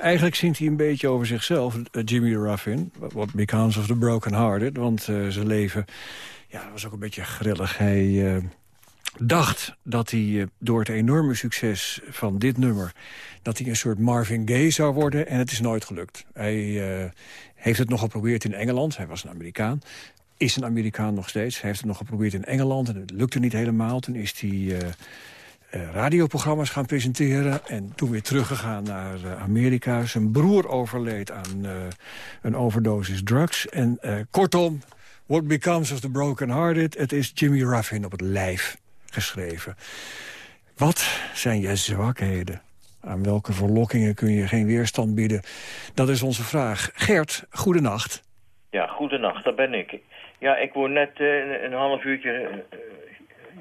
Eigenlijk zingt hij een beetje over zichzelf, eh, Jimmy Ruffin. What becomes of the broken hearted. Want eh, zijn leven ja, was ook een beetje grillig. Hij eh, dacht dat hij door het enorme succes van dit nummer... dat hij een soort Marvin Gaye zou worden. En het is nooit gelukt. Hij heeft het nog geprobeerd in Engeland. Hij was een Amerikaan. Is een Amerikaan nog steeds. Hij heeft het nog geprobeerd in Engeland. En het lukte niet helemaal. Toen is hij... radioprogramma's gaan presenteren... en toen weer teruggegaan naar eh, Amerika. Zijn broer overleed aan eh, een overdosis drugs. En eh, kortom, What Becomes of the Broken Hearted... het is Jimmy Ruffin op het lijf geschreven. Wat zijn je zwakheden? Aan welke verlokkingen kun je geen weerstand bieden? Dat is onze vraag. Gert, goedenacht. Ja, goedenacht, daar ben ik. Ja, ik word net eh, een, half uurtje eh,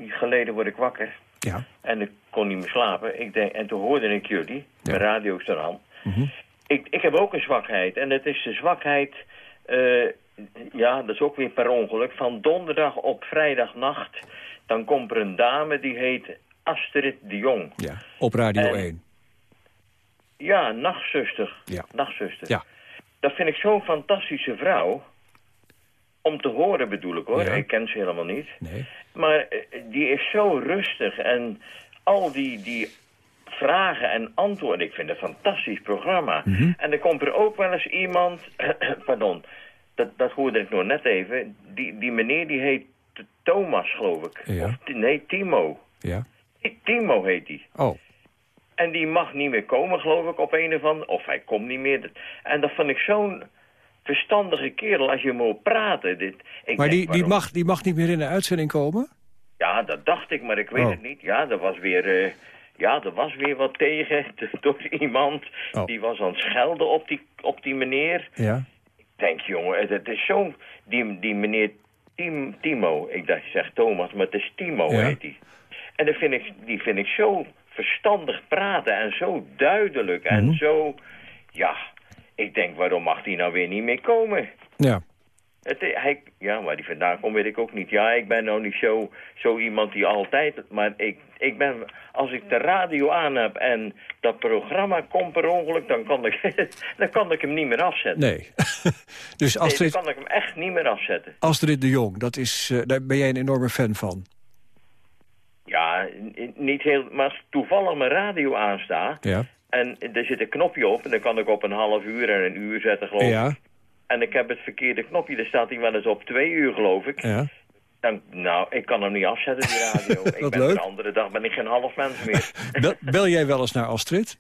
geleden word ik wakker. Ja. En ik kon niet meer slapen. Ik denk, en toen hoorde ik jullie, de radio is. Mhm. Ik, ik heb ook een zwakheid. En dat is de zwakheid, eh, ja, dat is ook weer per ongeluk. Van donderdag op vrijdagnacht, dan komt er een dame die heet Astrid de Jong. Ja, op Radio En- 1. Ja, nachtzuster. Ja. Nachtzuster. Ja. Dat vind ik zo'n fantastische vrouw. Om te horen bedoel ik hoor. Ja. Ik ken ze helemaal niet. Nee. Maar eh, die is zo rustig en al die, die vragen en antwoorden. Ik vind het een fantastisch programma. Mhm. En dan komt er ook wel eens iemand... pardon, dat, dat hoorde ik nog net even. Die, die meneer die heet Thomas, geloof ik. Ja. Of, nee, Timo. Ja. Timo heet die. Oh. En die mag niet meer komen, geloof ik, op een of andere... Of hij komt niet meer. En dat vond ik zo'n verstandige kerel als je hem hoort praten. Dit, ik Maar denk, die, die, mag, die mag niet meer in de uitzending komen? Ja, dat dacht ik, maar ik weet Oh. het niet. Ja, er was weer... eh, ja, er was weer wat tegen door iemand. Oh. Die was aan het schelden op die, op die meneer. Ja. Ik denk, jongen, het, het is zo... Die, die meneer Tim, Timo, ik dacht, je zegt Thomas, maar het is Timo, Ja. heet die. En dat vind ik, die vind ik zo verstandig praten en zo duidelijk en Mhm. zo... Ja, ik denk, waarom mag die nou weer niet meer komen? Ja. Het, hij, ja, waar die vandaan komt, weet ik ook niet. Ja, ik ben nou niet zo, zo iemand die altijd... Maar ik, ik ben, als ik de radio aan heb en dat programma komt per ongeluk... dan kan ik, dan kan ik hem niet meer afzetten. Nee. dus Nee, Astrid, dan kan ik hem echt niet meer afzetten. Astrid de Jong, dat is, eh, daar ben jij een enorme fan van. Ja, niet heel... Maar als toevallig mijn radio aanstaat... Ja. En er zit een knopje op... en dan kan ik op een half uur en een uur zetten, geloof ik. Ja. En ik heb het verkeerde knopje, daar staat hij wel eens op twee uur, geloof ik. Ja. Dan, nou, ik kan hem niet afzetten, die radio. ik ben leuk. de andere dag ben ik geen half mens meer. Bel, bel jij wel eens naar Astrid?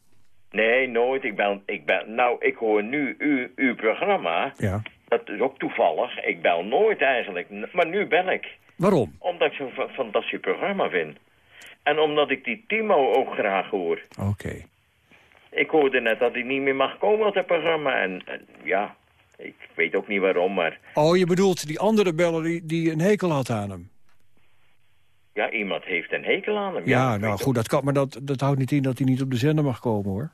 Nee, nooit. Ik ben, ik ben, nou, ik hoor nu uw, uw programma. Ja. Dat is ook toevallig. Ik bel nooit eigenlijk. Maar nu bel ik. Waarom? Omdat ik zo'n fa- fantastisch programma vind. En omdat ik die Timo ook graag hoor. Oké. Ik hoorde net dat hij niet meer mag komen op het programma. En, en ja, ik weet ook niet waarom, maar... Oh, je bedoelt die andere beller die, die een hekel had aan hem? Ja, iemand heeft een hekel aan hem. Ja, nou goed, dat kan, maar dat, dat houdt niet in dat hij niet op de zender mag komen, hoor.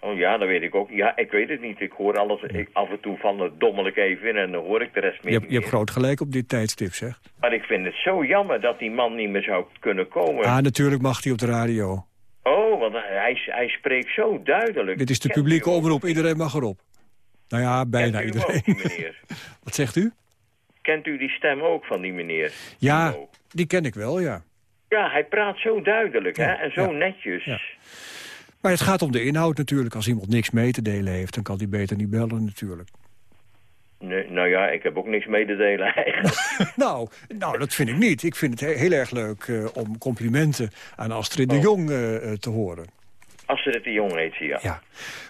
Oh ja, dat weet ik ook. Ja, ik weet het niet. Ik hoor alles ik, af en toe van het dommelijk even in en dan hoor ik de rest Je meer. hebt, je hebt groot gelijk op dit tijdstip, zeg. Maar ik vind het zo jammer dat die man niet meer zou kunnen komen. Ah, natuurlijk mag hij op de radio. Oh, want hij, hij spreekt zo duidelijk. Dit is de publieke omroep, iedereen mag erop. Nou ja, bijna Kent u hem ook, iedereen. meneer? Wat zegt u? Kent u die stem ook van die meneer? Ja, die ken ik wel, ja. Ja, hij praat zo duidelijk hè? En zo ja, netjes. ja. Maar het gaat om de inhoud natuurlijk. Als iemand niks mee te delen heeft, dan kan hij beter niet bellen natuurlijk. Nee, nou ja, ik heb ook niks mee te delen eigenlijk. nou, nou, dat vind ik niet. Ik vind het he- heel erg leuk eh, om complimenten aan Astrid de Oh. Jong eh, eh, te horen. Ze het de jong heet, zie je. Ja.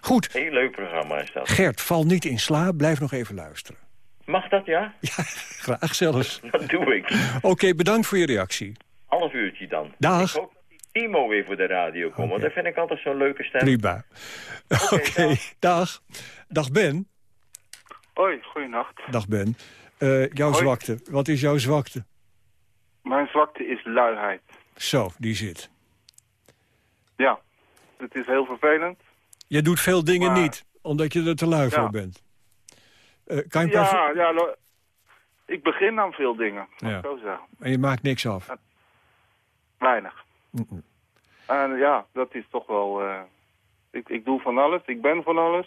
Goed, Heel leuk programma is dat. Gert, val niet in slaap. Blijf nog even luisteren. Mag dat, ja? Ja, graag zelfs. Dat doe ik. Oké, bedankt voor je reactie. Half uurtje dan. Dag. Ik hoop dat die Timo weer voor de radio komt, want dat vind ik altijd zo'n leuke stem. Prima. Oké, dag. Dag Ben. Hoi, goeienacht. Dag Ben. Eh, jouw Hoi. zwakte. Wat is jouw zwakte? Mijn zwakte is luiheid. Zo, die zit. Ja, het is heel vervelend. Je doet veel dingen Maar- niet, omdat je er te lui Ja. voor bent. Eh, kan je Ja, ja, ik begin aan veel dingen, Ja. zo zeggen. En je maakt niks af. Weinig. En ja, dat is toch wel... eh, ik, ik doe van alles, ik ben van alles.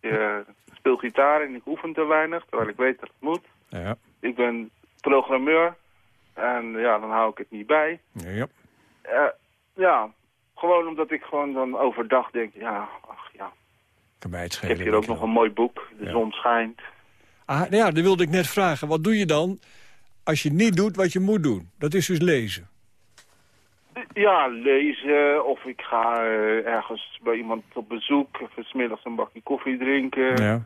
Je speel gitaar en ik oefen te weinig, terwijl ik weet dat het moet. Ja. Ik ben programmeur en ja, dan hou ik het niet bij. Ja. Eh, ja, gewoon omdat ik gewoon dan overdag denk, ja, ach ja. Kan mij het Ik heb hier ook nog een mooi boek, De Ja. zon schijnt. Ah, nou ja, dat wilde ik net vragen. Wat doe je dan als je niet doet wat je moet doen? Dat is dus lezen. Ja, lezen of ik ga eh, ergens bij iemand op bezoek. Even 's middags een bakje koffie drinken. Ja.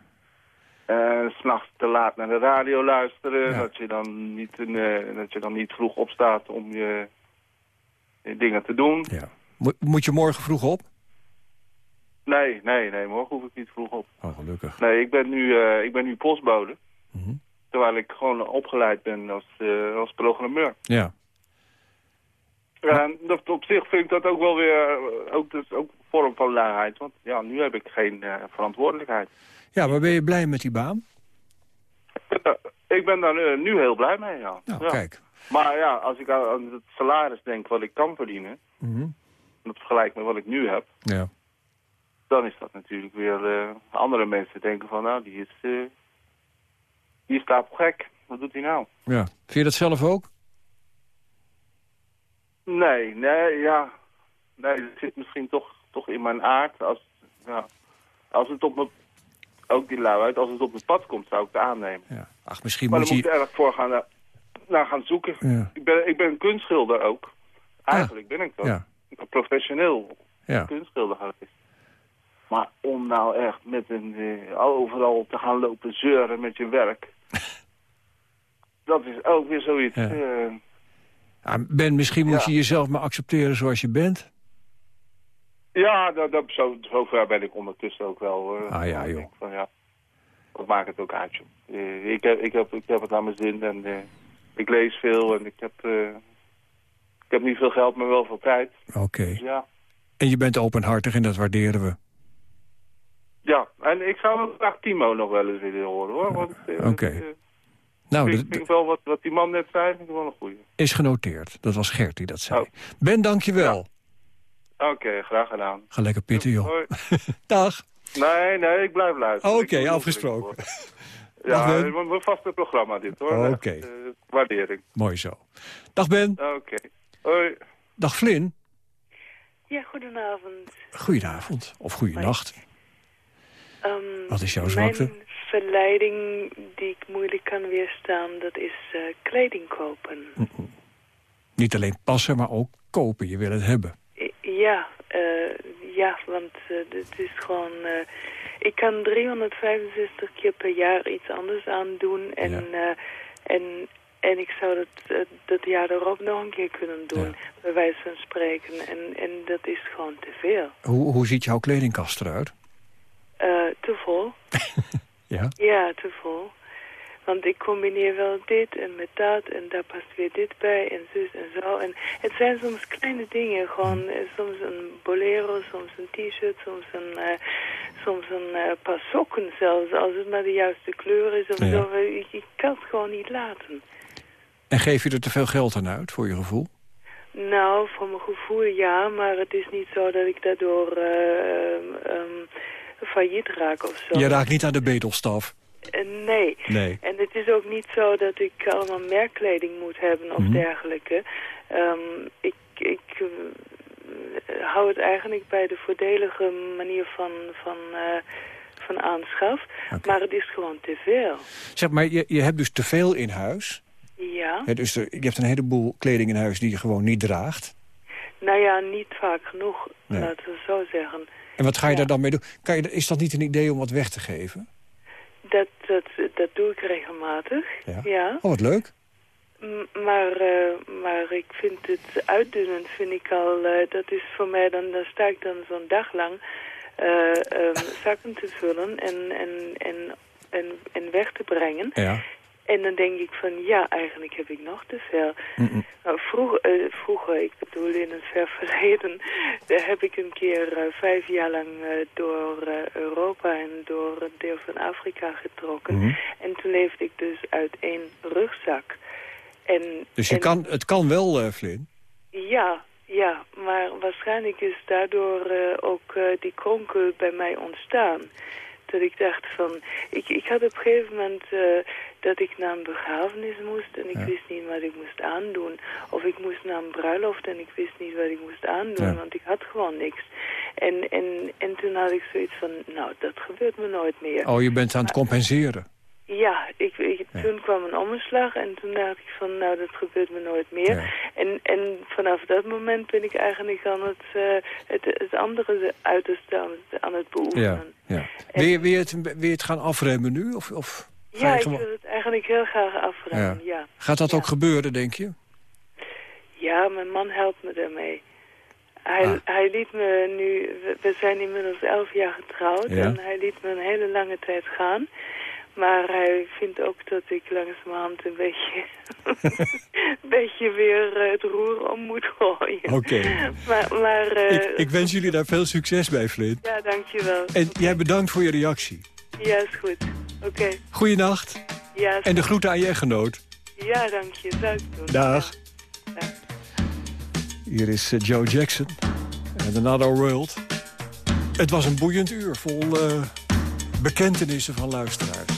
En s'nachts te laat naar de radio luisteren. Ja. Dat, je dan niet, een, eh, dat je dan niet vroeg opstaat om je, je dingen te doen. ja. Mo- moet je morgen vroeg op? Nee, nee, nee, morgen hoef ik niet vroeg op. Oh, gelukkig. Nee, ik ben nu, eh, ik ben nu postbode. Mhm. Terwijl ik gewoon opgeleid ben als, eh, als programmeur. Ja. En dat, op zich vind ik dat ook wel weer eh, ook, dus ook een vorm van luiheid. Want ja, nu heb ik geen eh, verantwoordelijkheid. ja, maar ben je blij met die baan? ik ben daar eh, nu heel blij mee, ja. Nou, ja. kijk. Maar ja, als ik aan het salaris denk wat ik kan verdienen... Mhm. dat vergelijk met wat ik nu heb... Ja. dan is dat natuurlijk weer... eh, andere mensen denken van, nou, die is, eh die is stapelgek. Wat doet hij nou? Ja. Vind je dat zelf ook? Nee, nee, ja. Nee, het zit misschien toch, toch in mijn aard. Als, ja, als het op mijn... Ook die luiheid, als het op mijn pad komt, zou ik het aannemen. Ja. Ach, misschien Maar moet dan je... moet ik er erg voor gaan, naar, naar gaan zoeken. Ja. Ik, ben, ik ben een kunstschilder ook. Eigenlijk ben ik dat. Ja. Ik ben professioneel Ja. kunstschilder geweest. Maar om nou echt met een, eh, overal te gaan lopen zeuren met je werk... dat is ook weer zoiets... Ja. eh, Ja, ben, misschien moet je jezelf maar accepteren zoals je bent. Ja, dat, dat, zo, zover ben ik ondertussen ook wel. hoor. Ah, ja, joh. Van, ja, wat maakt het ook uit, joh. Eh, ik, heb, ik, heb, ik heb het naar mijn zin en eh, ik lees veel en ik heb, eh, ik heb niet veel geld, maar wel veel tijd. Oké. Dus ja. En je bent openhartig en dat waarderen we. ja, en ik zou ook graag Timo nog wel eens willen horen, hoor. Oké. Nou, ik wel wat, wat die man net zei, vind ik wel een goeie. is genoteerd. Dat was Gert die dat zei. Oh. Ben, dank je wel. Oké, graag gedaan. Ga lekker pitten, joh. Hoi. Dag. Nee, nee, ik blijf luisteren. Oké, afgesproken. Ja, Ben. het een vaste programma dit, hoor. Oké. Echt, eh, waardering. Mooi zo. Dag Ben. Oké. Hoi. Dag Flynn. Ja, goedenavond. Goedenavond. Of goedenacht. Ehm, Wat is jouw zwakte? Mijn verleiding die ik moeilijk kan weerstaan, dat is eh, kleding kopen. Niet alleen passen, maar ook kopen. Je wil het hebben. Ja, eh, ja, want eh, het is gewoon... eh, ik kan 365 keer per jaar iets anders aandoen en, eh, en, en ik zou dat, eh, dat jaar erop nog een keer kunnen doen, bij wijze van spreken. En, en dat is gewoon te veel. Hoe, hoe ziet jouw kledingkast eruit? Eh, te vol. Ja? Ja, te vol. Want ik combineer wel dit en met dat en daar past weer dit bij en zus en zo. En het zijn soms kleine dingen, gewoon eh, soms een bolero, soms een t-shirt, soms een, eh, soms een paar sokken zelfs, als het maar de juiste kleur is of Ja. zo. Ik, ik kan het gewoon niet laten. En geef je er te veel geld aan uit, voor je gevoel? Nou, voor mijn gevoel ja, maar het is niet zo dat ik daardoor ehm, failliet raak of zo. Je raakt niet aan de bedelstaf. Eh, nee. Nee. En het is ook niet zo dat ik allemaal merkkleding moet hebben of Mhm. dergelijke. Ehm, ik ik eh, hou het eigenlijk bij de voordelige manier van, van, eh, van aanschaf. Maar het is gewoon te veel. Zeg maar, je, je hebt dus te veel in huis. Ja. Dus er- je hebt een heleboel kleding in huis die je gewoon niet draagt. Nou ja, niet vaak genoeg, Nee. laten we zo zeggen. En wat ga je daar dan mee doen? Kan je, is dat niet een idee om wat weg te geven? Dat, dat, dat doe ik regelmatig, Ja. ja. Oh, wat leuk. M- Maar, eh, maar ik vind het uitdunnen, vind ik al, eh, dat is voor mij, dan, dan sta ik dan zo'n dag lang eh, ehm, zakken te vullen en, en, en, en, en weg te brengen. Ja. En dan denk ik van, ja, eigenlijk heb ik nog te veel. Nou, vroeg, eh, vroeger, ik bedoel in het ver verleden, daar heb ik een keer eh, vijf jaar lang eh, door Europa en door een deel van Afrika getrokken. Mhm. En toen leefde ik dus uit één rugzak. En, Dus je en- kan, het kan wel, Flynn. Ja, ja, maar waarschijnlijk is daardoor ook die kronkel bij mij ontstaan. Dat ik dacht van, ik, ik had op een gegeven moment eh, dat ik naar een begrafenis moest en ik wist niet wat ik moest aandoen. Of ik moest naar een bruiloft en ik wist niet wat ik moest aandoen, Ja. want ik had gewoon niks. En, en, en toen had ik zoiets van, nou, dat gebeurt me nooit meer. Oh, je bent aan het compenseren. Ja, ik, ik, toen kwam een omslag en toen dacht ik van, nou, dat gebeurt me nooit meer. En, en vanaf dat moment ben ik eigenlijk aan het, eh, het, het andere uiterste aan het, aan het beoefenen. Ja, ja. Wil, je, wil, je het, wil je het gaan afremmen nu? Of, of Ja, ik wil het eigenlijk heel graag afremmen, ja. Gaat dat ook gebeuren, denk je? Ja, mijn man helpt me daarmee. Hij, Ah. hij liet me nu, we- zijn inmiddels elf jaar getrouwd en hij liet me een hele lange tijd gaan. Maar hij vindt ook dat ik langzamerhand een beetje, een beetje weer eh, het roer om moet gooien. Oké. Maar, maar eh, Ik, ik wens jullie daar veel succes bij, Flynn. ja, dankjewel. En jij bedankt voor je reactie. Ja, is goed. Oké. Goeienacht. Ja, is En de groeten aan je echtgenoot. Ja, dank je. Doen. Dag. Hier is eh, Joe Jackson. And Another World. Het was een boeiend uur vol uh, bekentenissen van luisteraars.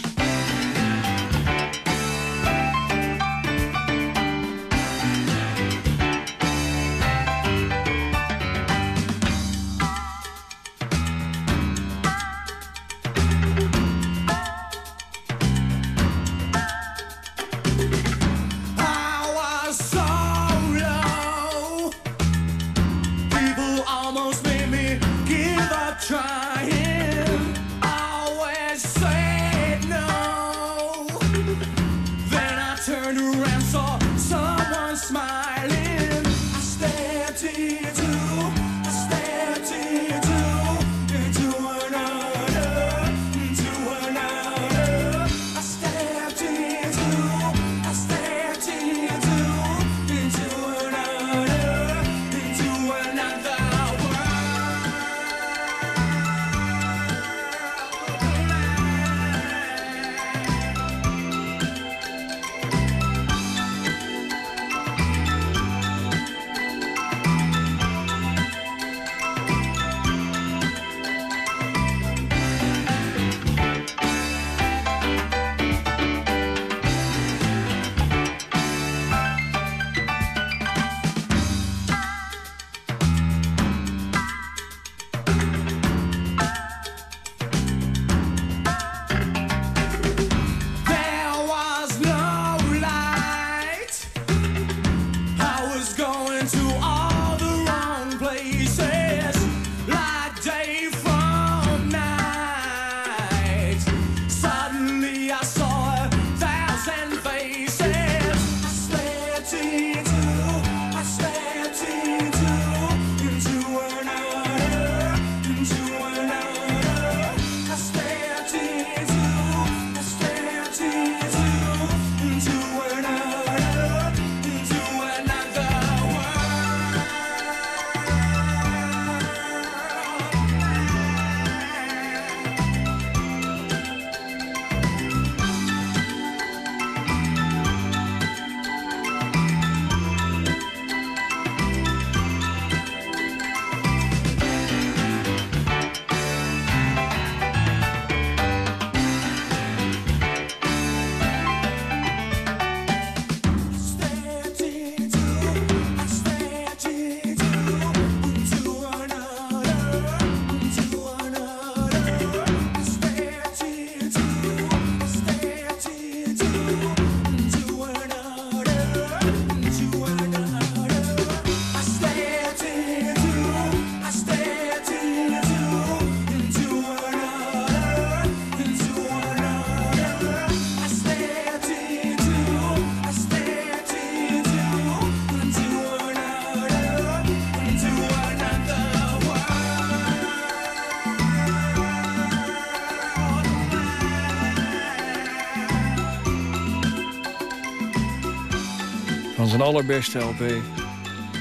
Allerbeste LP,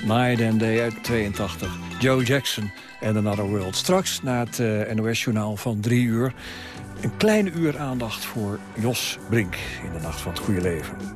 Night and Day uit 82. Joe Jackson en Another World. Straks na het uh, NOS-journaal van drie uur... een klein uur aandacht voor Jos Brink in de Nacht van het Goede Leven.